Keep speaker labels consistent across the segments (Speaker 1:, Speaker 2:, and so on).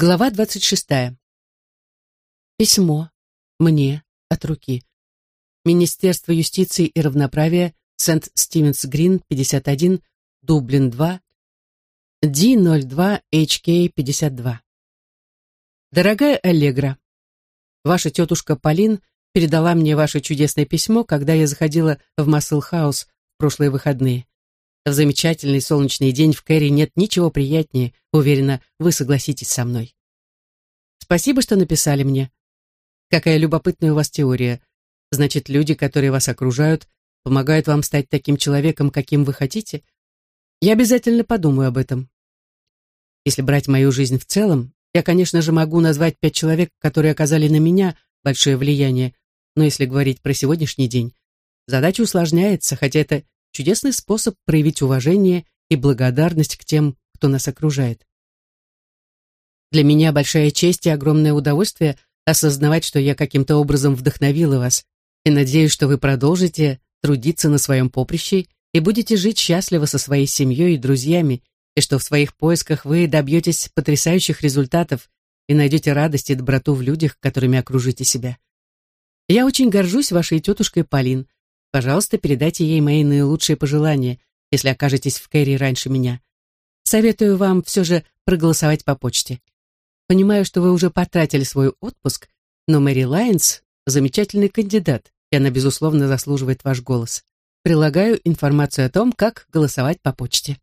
Speaker 1: Глава двадцать шестая. Письмо. Мне. От руки. Министерство юстиции и равноправия, Сент-Стивенс-Грин, 51, Дублин 2, D02HK52. Дорогая Аллегра, ваша тетушка Полин передала мне ваше чудесное письмо, когда я заходила в Массел-хаус в прошлые выходные. В замечательный солнечный день в Кэрри нет ничего приятнее, уверена, вы согласитесь со мной. Спасибо, что написали мне. Какая любопытная у вас теория. Значит, люди, которые вас окружают, помогают вам стать таким человеком, каким вы хотите? Я обязательно подумаю об этом. Если брать мою жизнь в целом, я, конечно же, могу назвать пять человек, которые оказали на меня большое влияние, но если говорить про сегодняшний день, задача усложняется, хотя это чудесный способ проявить уважение и благодарность к тем, кто нас окружает. Для меня большая честь и огромное удовольствие осознавать, что я каким-то образом вдохновила вас, и надеюсь, что вы продолжите трудиться на своем поприще и будете жить счастливо со своей семьей и друзьями, и что в своих поисках вы добьетесь потрясающих результатов и найдете радость и доброту в людях, которыми окружите себя. Я очень горжусь вашей тетушкой Полин, Пожалуйста, передайте ей мои наилучшие пожелания, если окажетесь в Кэрри раньше меня. Советую вам все же проголосовать по почте. Понимаю, что вы уже потратили свой отпуск, но Мэри Лайнс – замечательный кандидат, и она, безусловно, заслуживает ваш голос. Прилагаю информацию о том, как голосовать по почте.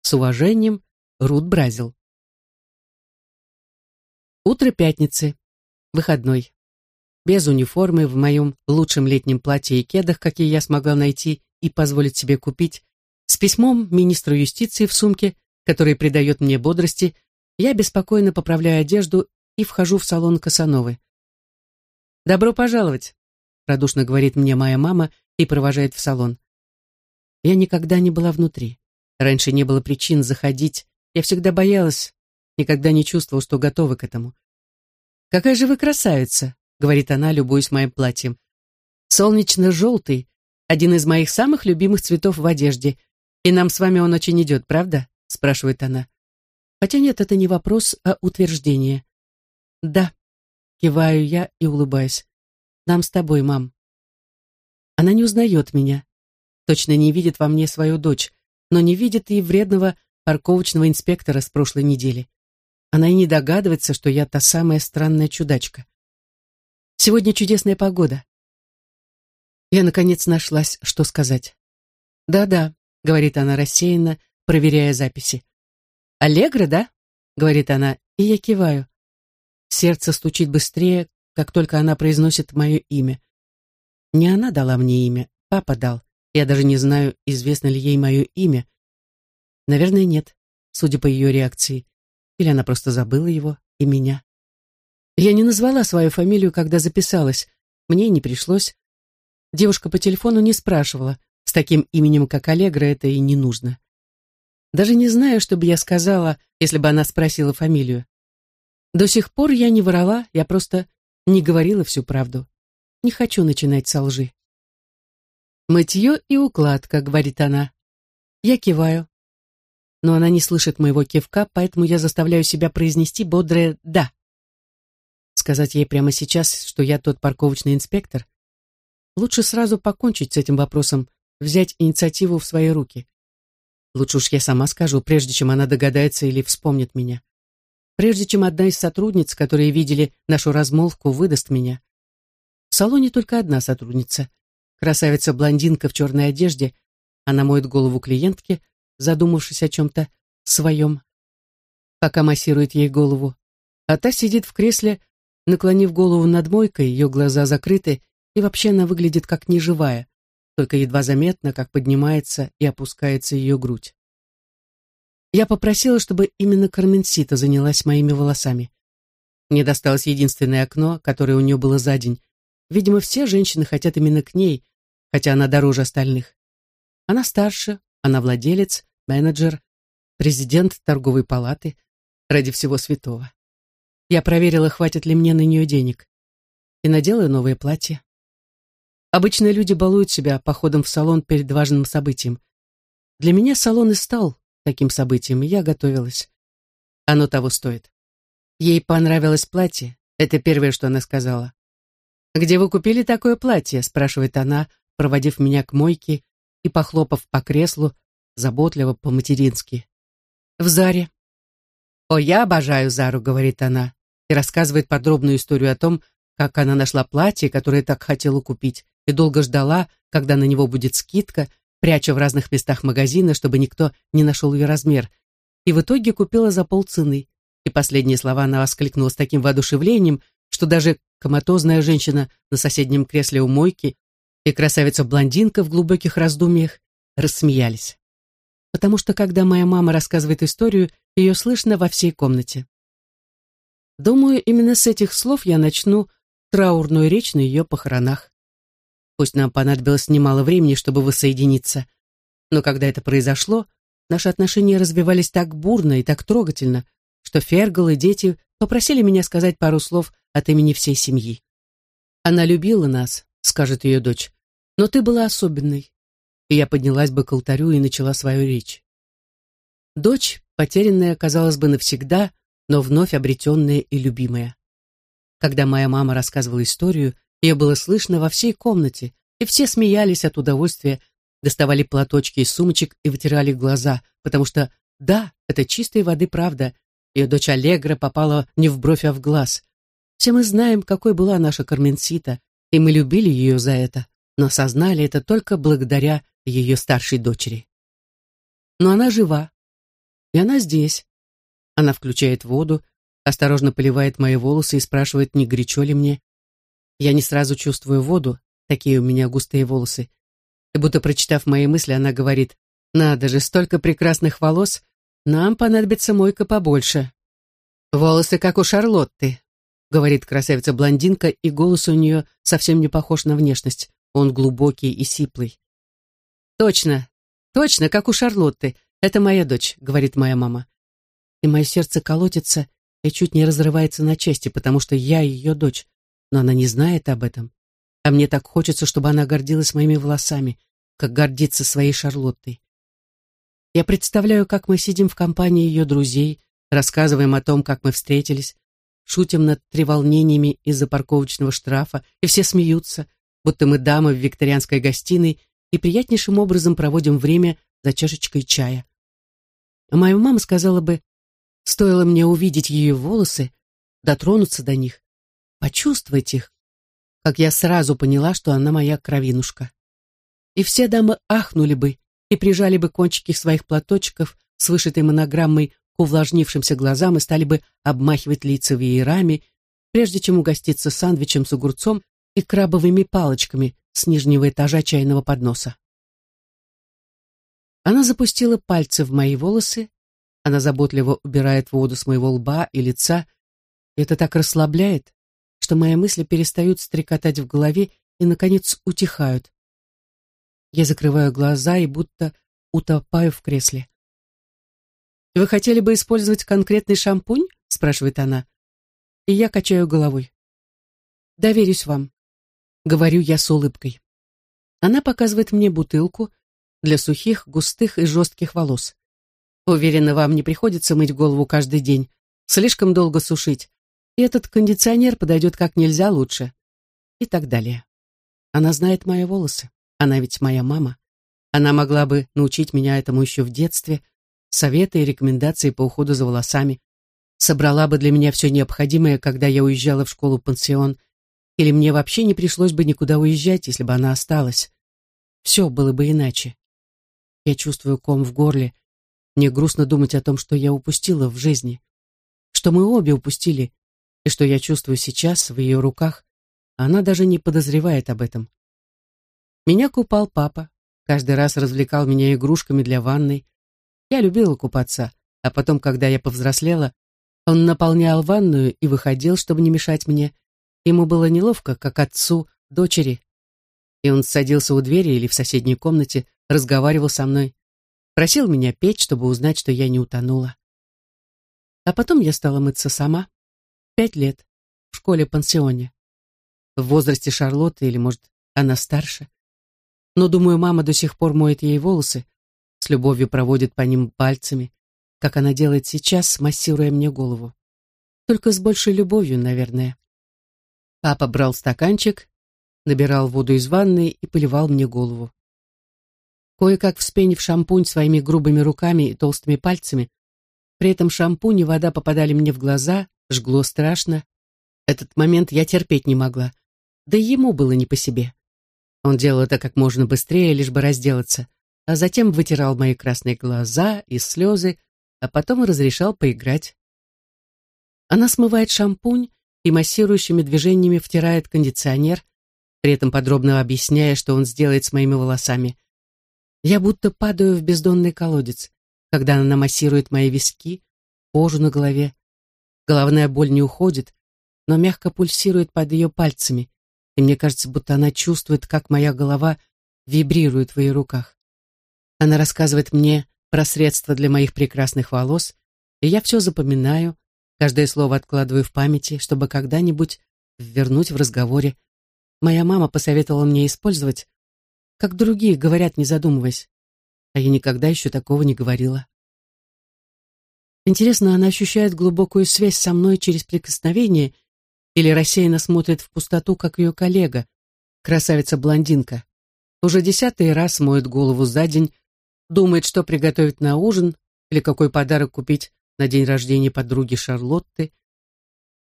Speaker 1: С уважением, Рут Бразил. Утро пятницы. Выходной без униформы, в моем лучшем летнем платье и кедах, какие я смогла найти и позволить себе купить, с письмом министру юстиции в сумке, который придает мне бодрости, я беспокойно поправляю одежду и вхожу в салон Касановы. «Добро пожаловать», — радушно говорит мне моя мама и провожает в салон. Я никогда не была внутри. Раньше не было причин заходить. Я всегда боялась, никогда не чувствовала, что готова к этому. «Какая же вы красавица!» — говорит она, любуясь моим платьем. «Солнечно-желтый, один из моих самых любимых цветов в одежде, и нам с вами он очень идет, правда?» — спрашивает она. Хотя нет, это не вопрос, а утверждение. «Да», — киваю я и улыбаюсь. «Нам с тобой, мам». Она не узнает меня, точно не видит во мне свою дочь, но не видит и вредного парковочного инспектора с прошлой недели. Она и не догадывается, что я та самая странная чудачка. Сегодня чудесная погода. Я, наконец, нашлась, что сказать. «Да-да», — говорит она рассеянно, проверяя записи. «Аллегро, да?» — говорит она, и я киваю. Сердце стучит быстрее, как только она произносит мое имя. Не она дала мне имя, папа дал. Я даже не знаю, известно ли ей мое имя. Наверное, нет, судя по ее реакции. Или она просто забыла его и меня. Я не назвала свою фамилию, когда записалась. Мне не пришлось. Девушка по телефону не спрашивала. С таким именем, как Аллегра, это и не нужно. Даже не знаю, что бы я сказала, если бы она спросила фамилию. До сих пор я не врала, я просто не говорила всю правду. Не хочу начинать со лжи. «Мытье и укладка», — говорит она. Я киваю. Но она не слышит моего кивка, поэтому я заставляю себя произнести бодрое «да». Сказать ей прямо сейчас, что я тот парковочный инспектор? Лучше сразу покончить с этим вопросом, взять инициативу в свои руки. Лучше уж я сама скажу, прежде чем она догадается или вспомнит меня. Прежде чем одна из сотрудниц, которые видели нашу размолвку, выдаст меня. В салоне только одна сотрудница. Красавица-блондинка в черной одежде. Она моет голову клиентке, задумавшись о чем-то своем, пока массирует ей голову. А та сидит в кресле, Наклонив голову над мойкой, ее глаза закрыты, и вообще она выглядит как неживая, только едва заметно, как поднимается и опускается ее грудь. Я попросила, чтобы именно Карменсита занялась моими волосами. Мне досталось единственное окно, которое у нее было за день. Видимо, все женщины хотят именно к ней, хотя она дороже остальных. Она старше, она владелец, менеджер, президент торговой палаты, ради всего святого. Я проверила, хватит ли мне на нее денег. И надела новое платье. Обычно люди балуют себя походом в салон перед важным событием. Для меня салон и стал таким событием, и я готовилась. Оно того стоит. Ей понравилось платье, это первое, что она сказала. «Где вы купили такое платье?» спрашивает она, проводив меня к мойке и похлопав по креслу, заботливо по-матерински. «В Заре». «О, я обожаю Зару», — говорит она, и рассказывает подробную историю о том, как она нашла платье, которое так хотела купить, и долго ждала, когда на него будет скидка, пряча в разных местах магазина, чтобы никто не нашел ее размер, и в итоге купила за полцены. И последние слова она воскликнула с таким воодушевлением, что даже коматозная женщина на соседнем кресле у мойки и красавица-блондинка в глубоких раздумьях рассмеялись. Потому что, когда моя мама рассказывает историю, ее слышно во всей комнате. Думаю, именно с этих слов я начну траурную речь на ее похоронах. Пусть нам понадобилось немало времени, чтобы воссоединиться, но когда это произошло, наши отношения развивались так бурно и так трогательно, что Фергал и дети попросили меня сказать пару слов от имени всей семьи. «Она любила нас», — скажет ее дочь, — «но ты была особенной». И я поднялась бы к алтарю и начала свою речь. Дочь, потерянная, казалось бы, навсегда, но вновь обретенная и любимая. Когда моя мама рассказывала историю, ее было слышно во всей комнате, и все смеялись от удовольствия, доставали платочки из сумочек и вытирали глаза, потому что, да, это чистой воды правда, ее дочь Аллегра попала не в бровь, а в глаз. Все мы знаем, какой была наша Карменсита, и мы любили ее за это, но осознали это только благодаря ее старшей дочери. Но она жива, и она здесь. Она включает воду, осторожно поливает мои волосы и спрашивает, не горячо ли мне. Я не сразу чувствую воду, такие у меня густые волосы. И будто прочитав мои мысли, она говорит, «Надо же, столько прекрасных волос, нам понадобится мойка побольше». «Волосы, как у Шарлотты», — говорит красавица-блондинка, и голос у нее совсем не похож на внешность, он глубокий и сиплый. «Точно, точно, как у Шарлотты, это моя дочь», — говорит моя мама. И мое сердце колотится и чуть не разрывается на части, потому что я ее дочь, но она не знает об этом. А мне так хочется, чтобы она гордилась моими волосами, как гордится своей Шарлоттой. Я представляю, как мы сидим в компании ее друзей, рассказываем о том, как мы встретились, шутим над треволнениями из-за парковочного штрафа, и все смеются, будто мы дамы в викторианской гостиной и приятнейшим образом проводим время за чашечкой чая. Моя мама сказала бы, стоило мне увидеть ее волосы, дотронуться до них, почувствовать их, как я сразу поняла, что она моя кровинушка. И все дамы ахнули бы и прижали бы кончики своих платочков с вышитой монограммой к увлажнившимся глазам и стали бы обмахивать лица веерами, прежде чем угоститься сандвичем с огурцом и крабовыми палочками с нижнего этажа чайного подноса. Она запустила пальцы в мои волосы, она заботливо убирает воду с моего лба и лица, это так расслабляет, что мои мысли перестают стрекотать в голове и, наконец, утихают. Я закрываю глаза и будто утопаю в кресле. «Вы хотели бы использовать конкретный шампунь?» — спрашивает она. И я качаю головой. «Доверюсь вам», — говорю я с улыбкой. Она показывает мне бутылку для сухих, густых и жестких волос. Уверена, вам не приходится мыть голову каждый день, слишком долго сушить, и этот кондиционер подойдет как нельзя лучше. И так далее. Она знает мои волосы. Она ведь моя мама. Она могла бы научить меня этому еще в детстве, советы и рекомендации по уходу за волосами. Собрала бы для меня все необходимое, когда я уезжала в школу-пансион, или мне вообще не пришлось бы никуда уезжать, если бы она осталась. Все было бы иначе. Я чувствую ком в горле. Мне грустно думать о том, что я упустила в жизни. Что мы обе упустили, и что я чувствую сейчас в ее руках, она даже не подозревает об этом. Меня купал папа, каждый раз развлекал меня игрушками для ванной. Я любила купаться, а потом, когда я повзрослела, он наполнял ванную и выходил, чтобы не мешать мне. Ему было неловко, как отцу, дочери. И он садился у двери или в соседней комнате, разговаривал со мной, просил меня петь, чтобы узнать, что я не утонула. А потом я стала мыться сама, Пять лет. В школе-пансионе. В возрасте Шарлотты или, может, она старше. Но, думаю, мама до сих пор моет ей волосы, с любовью проводит по ним пальцами, как она делает сейчас, массируя мне голову. только с большей любовью, наверное. Папа брал стаканчик, набирал воду из ванны и поливал мне голову. Кое-как вспенив шампунь своими грубыми руками и толстыми пальцами, при этом шампунь и вода попадали мне в глаза, жгло страшно. Этот момент я терпеть не могла, да ему было не по себе. Он делал это как можно быстрее, лишь бы разделаться, а затем вытирал мои красные глаза и слезы, а потом разрешал поиграть. Она смывает шампунь и массирующими движениями втирает кондиционер, при этом подробно объясняя, что он сделает с моими волосами. Я будто падаю в бездонный колодец, когда она массирует мои виски, кожу на голове. Головная боль не уходит, но мягко пульсирует под ее пальцами, и мне кажется, будто она чувствует, как моя голова вибрирует в ее руках. Она рассказывает мне про средства для моих прекрасных волос, и я все запоминаю, каждое слово откладываю в памяти, чтобы когда-нибудь вернуть в разговоре. Моя мама посоветовала мне использовать, как другие говорят, не задумываясь, а я никогда еще такого не говорила. Интересно, она ощущает глубокую связь со мной через прикосновение или рассеянно смотрит в пустоту, как ее коллега, красавица-блондинка. Уже десятый раз моет голову за день, думает, что приготовить на ужин или какой подарок купить на день рождения подруги Шарлотты.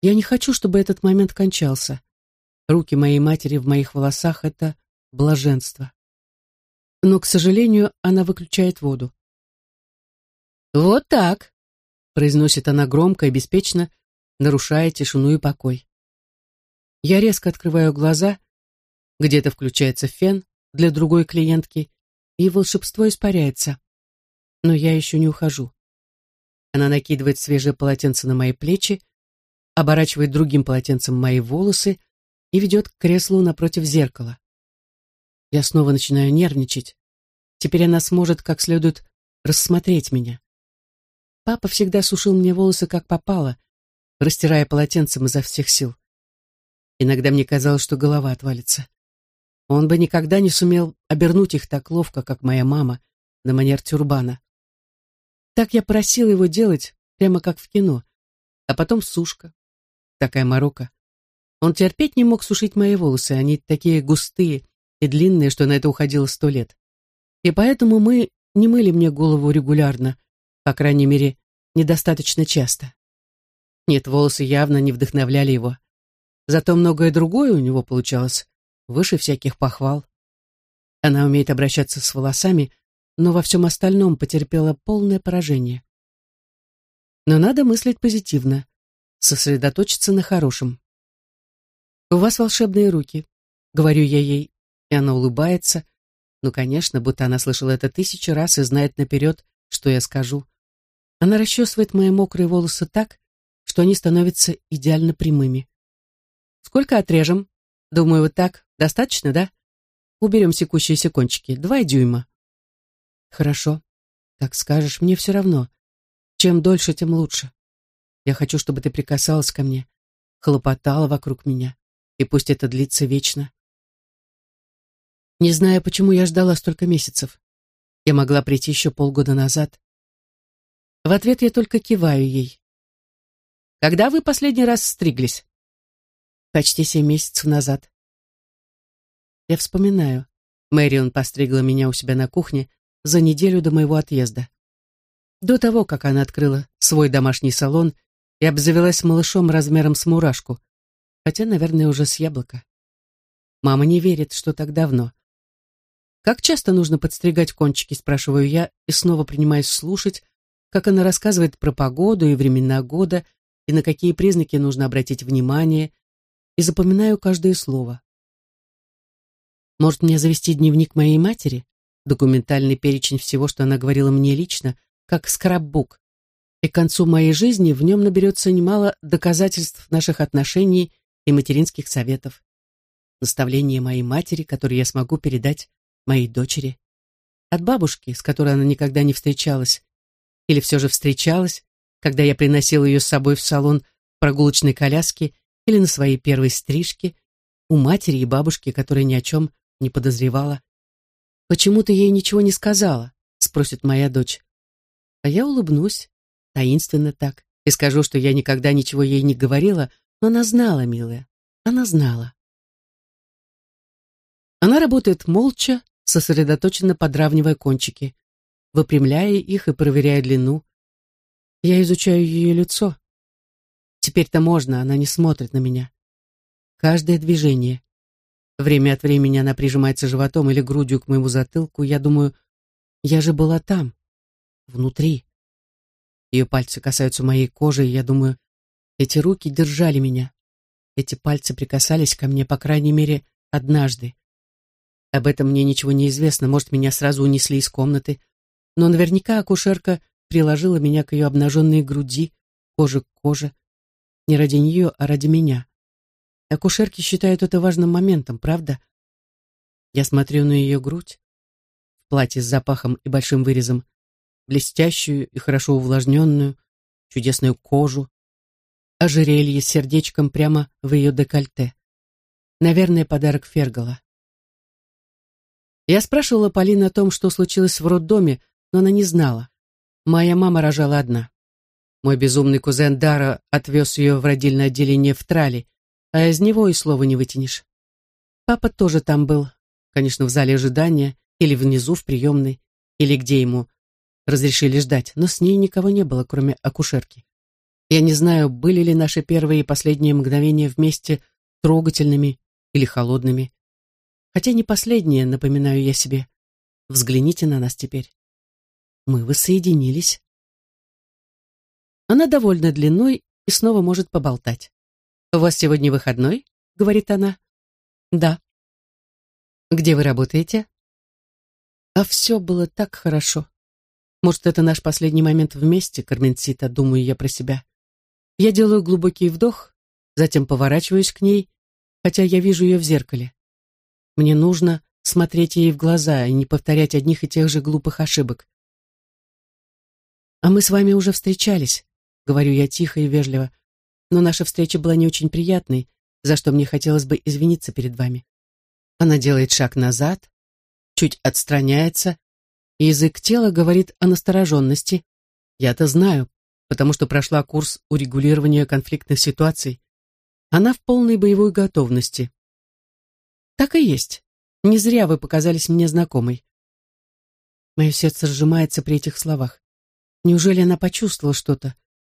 Speaker 1: Я не хочу, чтобы этот момент кончался. Руки моей матери в моих волосах — это блаженство. Но, к сожалению, она выключает воду. «Вот так», — произносит она громко и беспечно, нарушая тишину и покой. Я резко открываю глаза, где-то включается фен для другой клиентки, и волшебство испаряется. Но я еще не ухожу. Она накидывает свежее полотенце на мои плечи, оборачивает другим полотенцем мои волосы и ведет к креслу напротив зеркала. Я снова начинаю нервничать. Теперь она сможет как следует рассмотреть меня. Папа всегда сушил мне волосы как попало, растирая полотенцем изо всех сил. Иногда мне казалось, что голова отвалится. Он бы никогда не сумел обернуть их так ловко, как моя мама, на манер тюрбана. Так я просила его делать, прямо как в кино. А потом сушка. Такая морока. Он терпеть не мог сушить мои волосы, они такие густые и длинные, что на это уходило сто лет. И поэтому мы не мыли мне голову регулярно, по крайней мере, недостаточно часто. Нет, волосы явно не вдохновляли его. Зато многое другое у него получалось выше всяких похвал. Она умеет обращаться с волосами, но во всем остальном потерпела полное поражение. Но надо мыслить позитивно, сосредоточиться на хорошем. «У вас волшебные руки», — говорю я ей, и она улыбается. Ну, конечно, будто она слышала это тысячи раз и знает наперед, что я скажу. Она расчесывает мои мокрые волосы так, что они становятся идеально прямыми. «Сколько отрежем?» Думаю, вот так достаточно, да? Уберем секущиеся кончики. Два дюйма. Хорошо. Как скажешь, мне все равно. Чем дольше, тем лучше. Я хочу, чтобы ты прикасалась ко мне, хлопотала вокруг меня. И пусть это длится вечно. Не знаю, почему я ждала столько месяцев. Я могла прийти еще полгода назад. В ответ я только киваю ей. Когда вы последний раз стриглись? Почти семь месяцев назад. Я вспоминаю. Мэрион постригла меня у себя на кухне за неделю до моего отъезда. До того, как она открыла свой домашний салон и обзавелась малышом размером с мурашку, хотя, наверное, уже с яблоко. Мама не верит, что так давно. «Как часто нужно подстригать кончики?» – спрашиваю я и снова принимаюсь слушать, как она рассказывает про погоду и времена года, и на какие признаки нужно обратить внимание, и запоминаю каждое слово. Может, мне завести дневник моей матери? Документальный перечень всего, что она говорила мне лично, как скраббук. И к концу моей жизни в нем наберется немало доказательств наших отношений и материнских советов. Наставления моей матери, которые я смогу передать моей дочери. От бабушки, с которой она никогда не встречалась. Или все же встречалась, когда я приносил ее с собой в салон прогулочной коляски или на своей первой стрижке, у матери и бабушки, которая ни о чем не подозревала. «Почему ты ей ничего не сказала?» — спросит моя дочь. А я улыбнусь, таинственно так, И скажу, что я никогда ничего ей не говорила, но она знала, милая, она знала. Она работает молча, сосредоточенно подравнивая кончики, выпрямляя их и проверяя длину. Я изучаю ее лицо. Теперь-то можно, она не смотрит на меня. Каждое движение. Время от времени она прижимается животом или грудью к моему затылку. Я думаю, я же была там, внутри. Ее пальцы касаются моей кожи, и я думаю, эти руки держали меня. Эти пальцы прикасались ко мне, по крайней мере, однажды. Об этом мне ничего не известно, может, меня сразу унесли из комнаты, но наверняка акушерка приложила меня к ее обнаженной груди, кожи к коже. Не ради нее, а ради меня. Акушерки считают это важным моментом, правда? Я смотрю на ее грудь, в платье с запахом и большим вырезом, блестящую и хорошо увлажненную, чудесную кожу, ожерелье с сердечком прямо в ее декольте. Наверное, подарок Фергала. Я спрашивала Полину о том, что случилось в роддоме, но она не знала. Моя мама рожала одна. Мой безумный кузен Дара отвез ее в родильное отделение в Трали, а из него и слова не вытянешь. Папа тоже там был, конечно, в зале ожидания, или внизу в приемной, или где ему разрешили ждать, но с ней никого не было, кроме акушерки. Я не знаю, были ли наши первые и последние мгновения вместе трогательными или холодными. Хотя не последние, напоминаю я себе. Взгляните на нас теперь. Мы воссоединились. Она довольна длиной и снова может поболтать. «У вас сегодня выходной?» — говорит она. «Да». «Где вы работаете?» А все было так хорошо. Может, это наш последний момент вместе, Карменсита, думаю я про себя. Я делаю глубокий вдох, затем поворачиваюсь к ней, хотя я вижу ее в зеркале. Мне нужно смотреть ей в глаза и не повторять одних и тех же глупых ошибок. «А мы с вами уже встречались», — говорю я тихо и вежливо, «но наша встреча была не очень приятной, за что мне хотелось бы извиниться перед вами». Она делает шаг назад, чуть отстраняется, и язык тела говорит о настороженности. Я-то знаю, потому что прошла курс урегулирования конфликтных ситуаций. Она в полной боевой готовности. Так и есть. Не зря вы показались мне знакомой. Мое сердце сжимается при этих словах. Неужели она почувствовала что-то?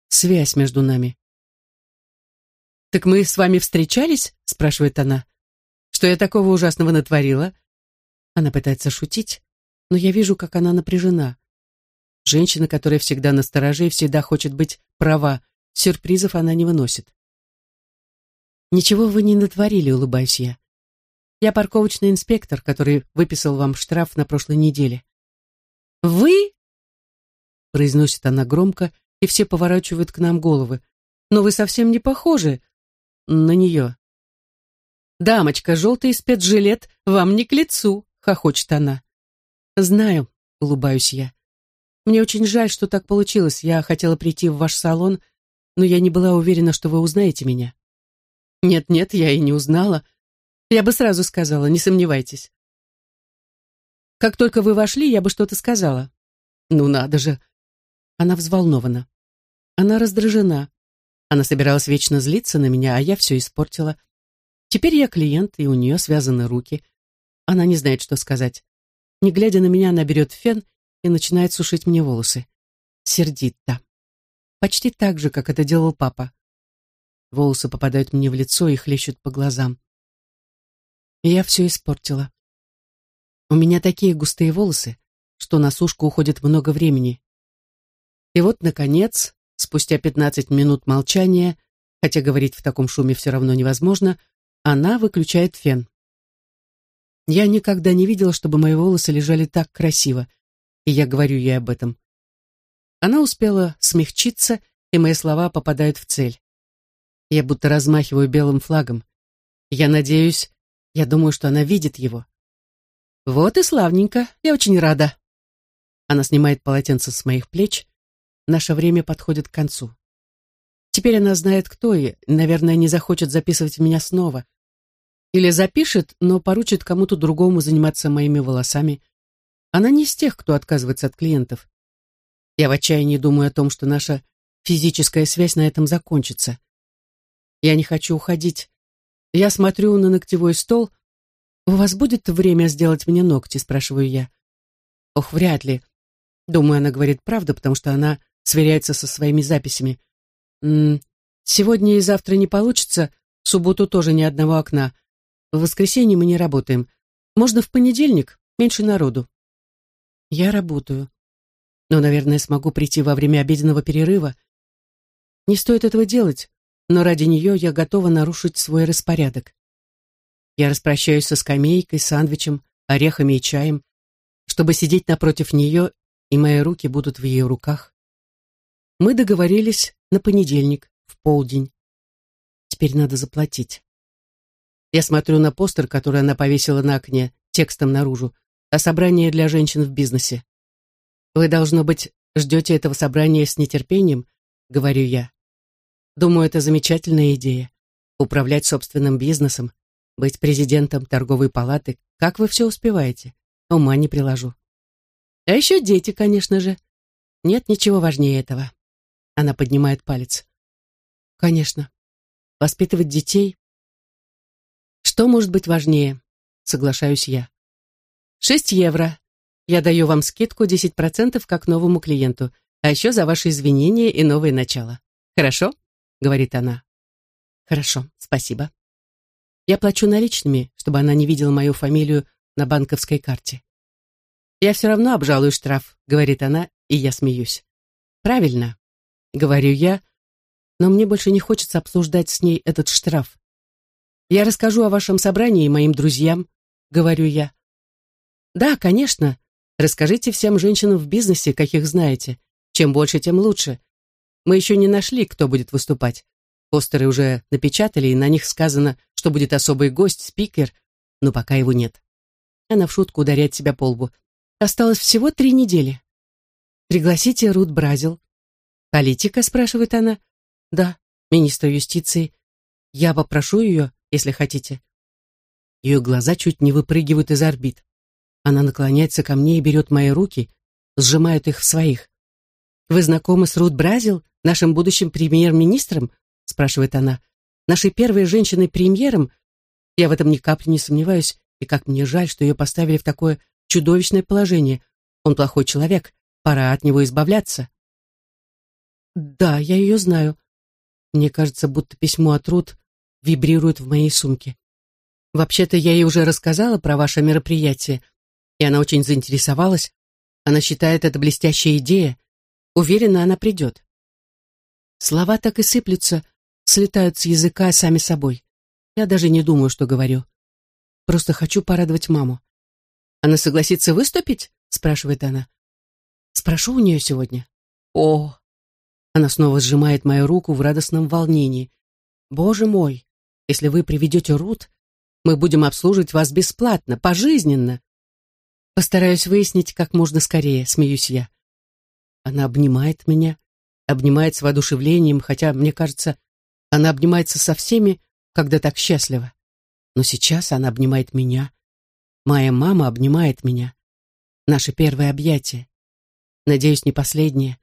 Speaker 1: Связь между нами. «Так мы с вами встречались?» — спрашивает она. «Что я такого ужасного натворила?» Она пытается шутить, но я вижу, как она напряжена. Женщина, которая всегда настороже и всегда хочет быть права, сюрпризов она не выносит. «Ничего вы не натворили», — улыбаюсь я. «Я парковочный инспектор, который выписал вам штраф на прошлой неделе». «Вы?» произносит она громко, и все поворачивают к нам головы. Но вы совсем не похожи на нее. «Дамочка, желтый спецжилет вам не к лицу», — хохочет она. «Знаю», — улыбаюсь я. «Мне очень жаль, что так получилось. Я хотела прийти в ваш салон, но я не была уверена, что вы узнаете меня». «Нет-нет, я и не узнала. Я бы сразу сказала, не сомневайтесь». «Как только вы вошли, я бы что-то сказала». «Ну надо же, она взволнована. Она раздражена. Она собиралась вечно злиться на меня, а я все испортила. Теперь я клиент, и у нее связаны руки. Она не знает, что сказать. Не глядя на меня, она берет фен и начинает сушить мне волосы. Сердито. Почти так же, как это делал папа. Волосы попадают мне в лицо и хлещут по глазам. Я все испортила. У меня такие густые волосы, что на сушку уходит много времени, и вот, наконец, спустя пятнадцать минут молчания, хотя говорить в таком шуме все равно невозможно, она выключает фен. Я никогда не видела, чтобы мои волосы лежали так красиво, и я говорю ей об этом. Она успела смягчиться, и мои слова попадают в цель. Я будто размахиваю белым флагом. Я надеюсь, я думаю, что она видит его. Вот и славненько, я очень рада. Она снимает полотенце с моих плеч, Наше время подходит к концу. Теперь она знает, кто я, наверное, не захочет записывать меня снова. Или запишет, но поручит кому-то другому заниматься моими волосами. Она не из тех, кто отказывается от клиентов. Я в отчаянии думаю о том, что наша физическая связь на этом закончится. Я не хочу уходить. Я смотрю на ногтевой стол. «У вас будет время сделать мне ногти?» – спрашиваю я. «Ох, вряд ли». Думаю, она говорит правду, потому что она сверяется со своими записями. М -м, сегодня и завтра не получится, в субботу тоже ни одного окна. В воскресенье мы не работаем. Можно в понедельник, меньше народу. Я работаю. Но, наверное, смогу прийти во время обеденного перерыва. Не стоит этого делать, но ради нее я готова нарушить свой распорядок. Я распрощаюсь со скамейкой, сандвичем, орехами и чаем, чтобы сидеть напротив нее, и мои руки будут в ее руках. Мы договорились на понедельник, в полдень. Теперь надо заплатить. Я смотрю на постер, который она повесила на окне, текстом наружу, о собрании для женщин в бизнесе. Вы, должно быть, ждете этого собрания с нетерпением, говорю я. Думаю, это замечательная идея. Управлять собственным бизнесом, быть президентом торговой палаты. Как вы все успеваете? Ума не приложу. А еще дети, конечно же. Нет ничего важнее этого. Она поднимает палец. Конечно. Воспитывать детей. Что может быть важнее? Соглашаюсь я. Шесть евро. Я даю вам скидку 10% как новому клиенту, а еще за ваши извинения и новое начало. Хорошо? Говорит она. Хорошо, спасибо. Я плачу наличными, чтобы она не видела мою фамилию на банковской карте. Я все равно обжалую штраф, говорит она, и я смеюсь. Правильно, говорю я, но мне больше не хочется обсуждать с ней этот штраф. Я расскажу о вашем собрании моим друзьям, говорю я. Да, конечно. Расскажите всем женщинам в бизнесе, каких знаете. Чем больше, тем лучше. Мы еще не нашли, кто будет выступать. Постеры уже напечатали, и на них сказано, что будет особый гость, спикер, но пока его нет. Она в шутку ударяет себя по лбу. Осталось всего три недели. Пригласите Рут Бразил. Политика, спрашивает она. Да, министр юстиции. Я попрошу ее, если хотите. Ее глаза чуть не выпрыгивают из орбит. Она наклоняется ко мне и берет мои руки, сжимает их в своих. «Вы знакомы с Рут Бразил, нашим будущим премьер-министром?» спрашивает она. «Нашей первой женщиной-премьером? Я в этом ни капли не сомневаюсь, и как мне жаль, что ее поставили в такое чудовищное положение. Он плохой человек, пора от него избавляться». «Да, я ее знаю. Мне кажется, будто письмо от Рут вибрирует в моей сумке. Вообще-то я ей уже рассказала про ваше мероприятие, и она очень заинтересовалась. Она считает это блестящая идея. Уверена, она придет. Слова так и сыплются, слетают с языка сами собой. Я даже не думаю, что говорю. Просто хочу порадовать маму. Она согласится выступить? спрашивает она. Спрошу у нее сегодня. О! Она снова сжимает мою руку в радостном волнении. Боже мой, если вы приведете Рут, мы будем обслуживать вас бесплатно, пожизненно. Постараюсь выяснить как можно скорее, смеюсь я. Она обнимает меня, обнимает с воодушевлением, хотя, мне кажется, она обнимается со всеми, когда так счастлива. Но сейчас она обнимает меня. Моя мама обнимает меня. Наше первое объятие. Надеюсь, не последнее.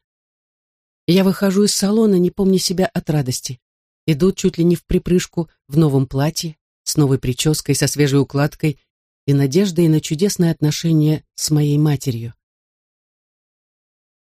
Speaker 1: Я выхожу из салона, не помня себя от радости. Иду чуть ли не в припрыжку в новом платье, с новой прической, со свежей укладкой и надеждой на чудесное отношение с моей матерью.